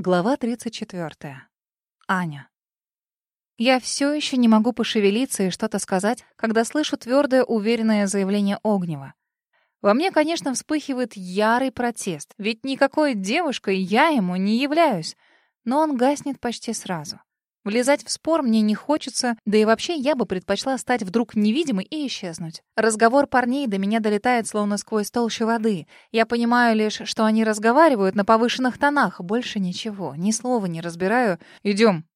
Глава 34. Аня. Я все еще не могу пошевелиться и что-то сказать, когда слышу твердое, уверенное заявление Огнева. Во мне, конечно, вспыхивает ярый протест, ведь никакой девушкой я ему не являюсь, но он гаснет почти сразу. Влезать в спор мне не хочется, да и вообще я бы предпочла стать вдруг невидимой и исчезнуть. Разговор парней до меня долетает словно сквозь толщу воды. Я понимаю лишь, что они разговаривают на повышенных тонах. Больше ничего, ни слова не разбираю. «Идем»,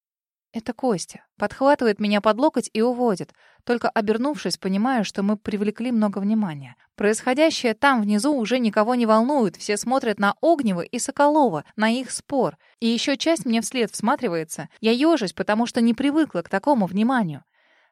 это Костя. Подхватывает меня под локоть и уводит. Только обернувшись, понимаю, что мы привлекли много внимания. Происходящее там внизу уже никого не волнует. Все смотрят на Огнева и Соколова, на их спор. И еще часть мне вслед всматривается. Я ежусь, потому что не привыкла к такому вниманию.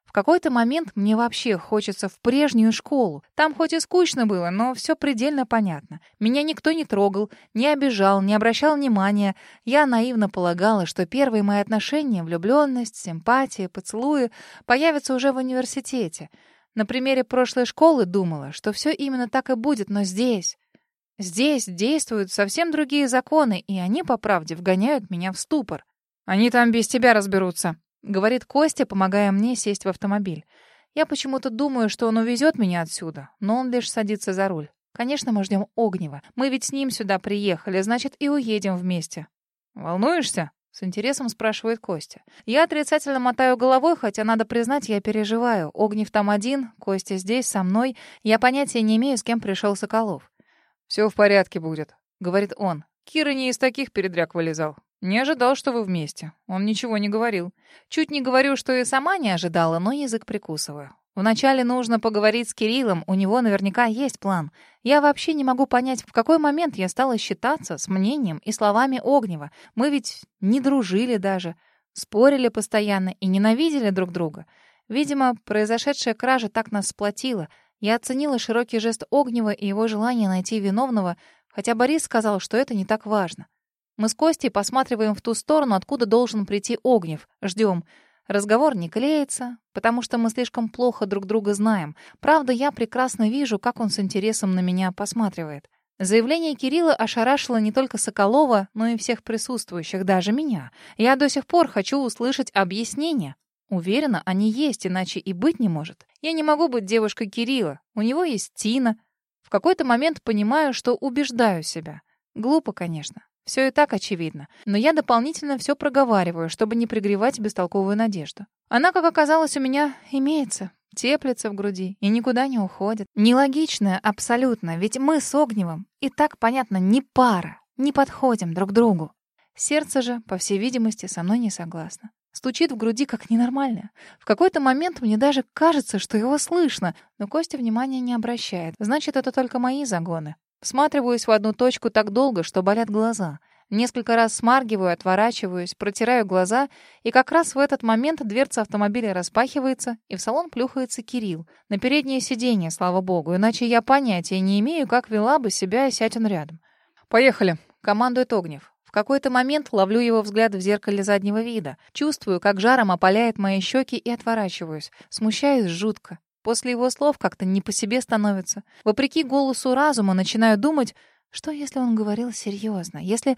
В какой-то момент мне вообще хочется в прежнюю школу. Там хоть и скучно было, но все предельно понятно. Меня никто не трогал, не обижал, не обращал внимания. Я наивно полагала, что первые мои отношения, влюбленность, симпатия, поцелуи появятся уже в университете. На примере прошлой школы думала, что все именно так и будет, но здесь... Здесь действуют совсем другие законы, и они, по правде, вгоняют меня в ступор. «Они там без тебя разберутся», — говорит Костя, помогая мне сесть в автомобиль. Я почему-то думаю, что он увезет меня отсюда, но он лишь садится за руль. Конечно, мы ждем Огнева. Мы ведь с ним сюда приехали, значит, и уедем вместе. «Волнуешься?» — с интересом спрашивает Костя. Я отрицательно мотаю головой, хотя, надо признать, я переживаю. Огнев там один, Костя здесь, со мной. Я понятия не имею, с кем пришел Соколов. «Все в порядке будет», — говорит он. Кира не из таких передряг вылезал. Не ожидал, что вы вместе. Он ничего не говорил. Чуть не говорю, что и сама не ожидала, но язык прикусываю. Вначале нужно поговорить с Кириллом, у него наверняка есть план. Я вообще не могу понять, в какой момент я стала считаться с мнением и словами Огнева. Мы ведь не дружили даже, спорили постоянно и ненавидели друг друга. Видимо, произошедшая кража так нас сплотила. Я оценила широкий жест Огнева и его желание найти виновного, хотя Борис сказал, что это не так важно. Мы с Костей посматриваем в ту сторону, откуда должен прийти Огнев. Ждем. Разговор не клеится, потому что мы слишком плохо друг друга знаем. Правда, я прекрасно вижу, как он с интересом на меня посматривает. Заявление Кирилла ошарашило не только Соколова, но и всех присутствующих, даже меня. Я до сих пор хочу услышать объяснения. Уверена, они есть, иначе и быть не может. Я не могу быть девушкой Кирилла. У него есть Тина. В какой-то момент понимаю, что убеждаю себя. Глупо, конечно. Все и так очевидно. Но я дополнительно все проговариваю, чтобы не пригревать бестолковую надежду. Она, как оказалось, у меня имеется. Теплится в груди и никуда не уходит. Нелогичная абсолютно, ведь мы с Огневым и так, понятно, не пара, не подходим друг другу. Сердце же, по всей видимости, со мной не согласно. Стучит в груди как ненормальное. В какой-то момент мне даже кажется, что его слышно, но Костя внимания не обращает. Значит, это только мои загоны. Всматриваюсь в одну точку так долго, что болят глаза. Несколько раз смаргиваю, отворачиваюсь, протираю глаза, и как раз в этот момент дверца автомобиля распахивается, и в салон плюхается Кирилл. На переднее сиденье, слава богу, иначе я понятия не имею, как вела бы себя, сядь он рядом. «Поехали», — командует Огнев. В какой-то момент ловлю его взгляд в зеркале заднего вида. Чувствую, как жаром опаляет мои щеки и отворачиваюсь. Смущаюсь жутко. После его слов как-то не по себе становится. Вопреки голосу разума начинаю думать, что если он говорил серьезно, если...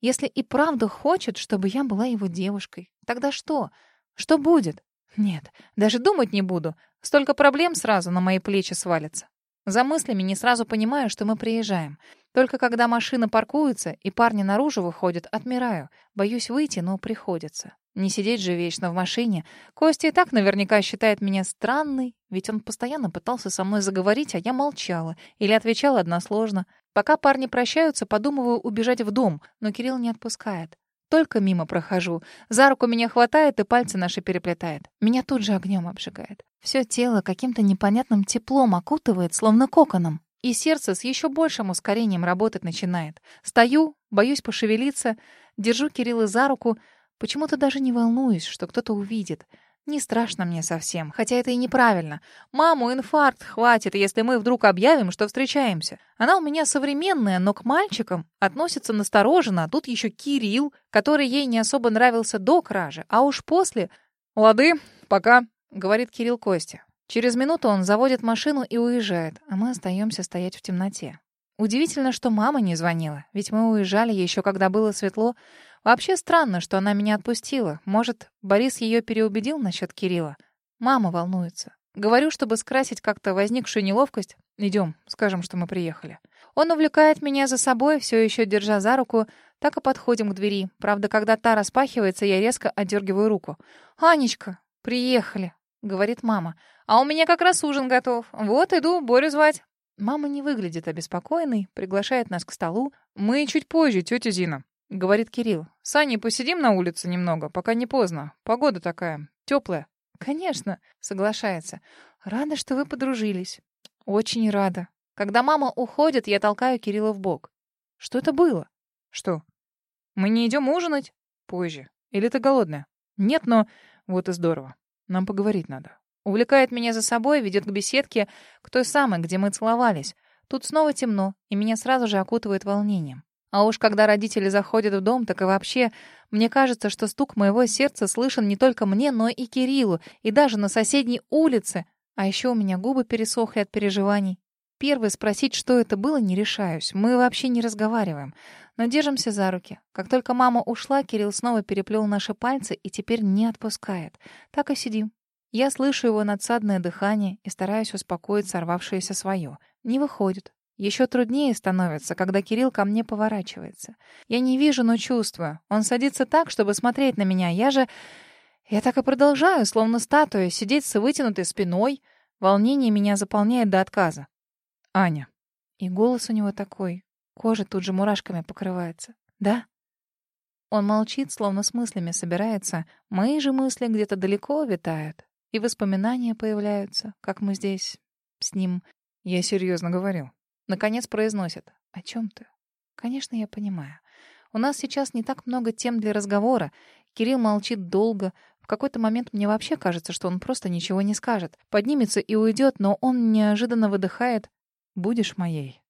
Если и правда хочет, чтобы я была его девушкой, тогда что? Что будет? Нет, даже думать не буду. Столько проблем сразу на мои плечи свалится. За мыслями не сразу понимаю, что мы приезжаем. Только когда машина паркуется и парни наружу выходят, отмираю. Боюсь выйти, но приходится. Не сидеть же вечно в машине. Костя и так наверняка считает меня странной, ведь он постоянно пытался со мной заговорить, а я молчала или отвечала односложно. Пока парни прощаются, подумываю убежать в дом, но Кирилл не отпускает. Только мимо прохожу. За руку меня хватает и пальцы наши переплетает. Меня тут же огнем обжигает. Все тело каким-то непонятным теплом окутывает, словно коконом. И сердце с еще большим ускорением работать начинает. Стою, боюсь пошевелиться, держу Кирилла за руку — Почему-то даже не волнуюсь, что кто-то увидит. Не страшно мне совсем, хотя это и неправильно. Маму инфаркт хватит, если мы вдруг объявим, что встречаемся. Она у меня современная, но к мальчикам относится настороженно, а тут еще Кирилл, который ей не особо нравился до кражи, а уж после... «Лады, пока», — говорит Кирилл Костя. Через минуту он заводит машину и уезжает, а мы остаемся стоять в темноте. Удивительно, что мама не звонила, ведь мы уезжали еще когда было светло. Вообще странно, что она меня отпустила. Может, Борис ее переубедил насчет Кирилла? Мама волнуется. Говорю, чтобы скрасить как-то возникшую неловкость. Идем, скажем, что мы приехали. Он увлекает меня за собой, все еще держа за руку. Так и подходим к двери. Правда, когда та распахивается, я резко отдергиваю руку. «Анечка, приехали», — говорит мама. «А у меня как раз ужин готов. Вот иду Борю звать». Мама не выглядит обеспокоенной, приглашает нас к столу. «Мы чуть позже, тетя Зина», — говорит Кирилл. «С Аней посидим на улице немного, пока не поздно. Погода такая, теплая». «Конечно», — соглашается. «Рада, что вы подружились». «Очень рада». Когда мама уходит, я толкаю Кирилла в бок. «Что это было?» «Что?» «Мы не идем ужинать?» «Позже. Или ты голодная?» «Нет, но...» «Вот и здорово. Нам поговорить надо». Увлекает меня за собой, ведет к беседке, к той самой, где мы целовались. Тут снова темно, и меня сразу же окутывает волнением. А уж когда родители заходят в дом, так и вообще, мне кажется, что стук моего сердца слышен не только мне, но и Кириллу, и даже на соседней улице. А еще у меня губы пересохли от переживаний. Первый спросить, что это было, не решаюсь. Мы вообще не разговариваем, но держимся за руки. Как только мама ушла, Кирилл снова переплел наши пальцы и теперь не отпускает. Так и сидим. Я слышу его надсадное дыхание и стараюсь успокоить сорвавшееся свое. Не выходит. Еще труднее становится, когда Кирилл ко мне поворачивается. Я не вижу, но чувствую. Он садится так, чтобы смотреть на меня. Я же... Я так и продолжаю, словно статуя, сидеть с вытянутой спиной. Волнение меня заполняет до отказа. Аня. И голос у него такой. Кожа тут же мурашками покрывается. Да? Он молчит, словно с мыслями собирается. Мои же мысли где-то далеко витают. И воспоминания появляются, как мы здесь с ним. Я серьезно говорил. Наконец произносит. «О чем ты?» «Конечно, я понимаю. У нас сейчас не так много тем для разговора. Кирилл молчит долго. В какой-то момент мне вообще кажется, что он просто ничего не скажет. Поднимется и уйдет, но он неожиданно выдыхает. «Будешь моей?»